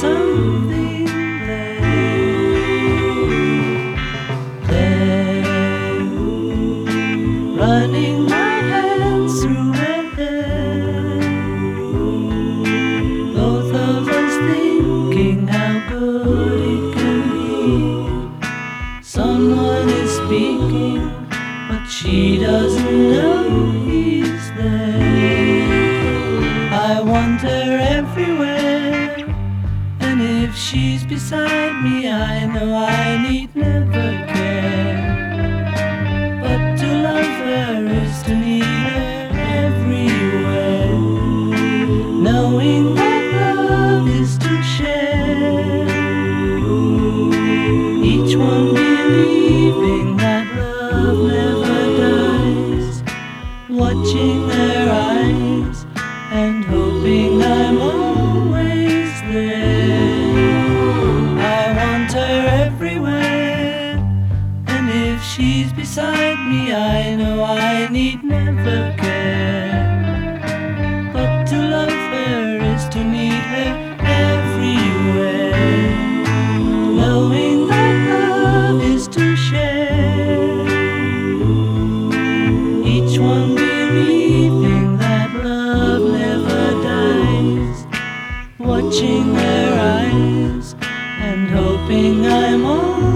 something there. There, running my hands through her hair. Both of us thinking how good it can be. Someone is speaking, but she doesn't know he's there. If she's beside me, I know I need never care. But to love her is to need her everywhere. Knowing that love is to share. Each one believing that love never dies. Watching I know I need never care. But to love her is to need her everywhere. Knowing that love is to share. Each one believing that love never dies. Watching their eyes and hoping I'm there.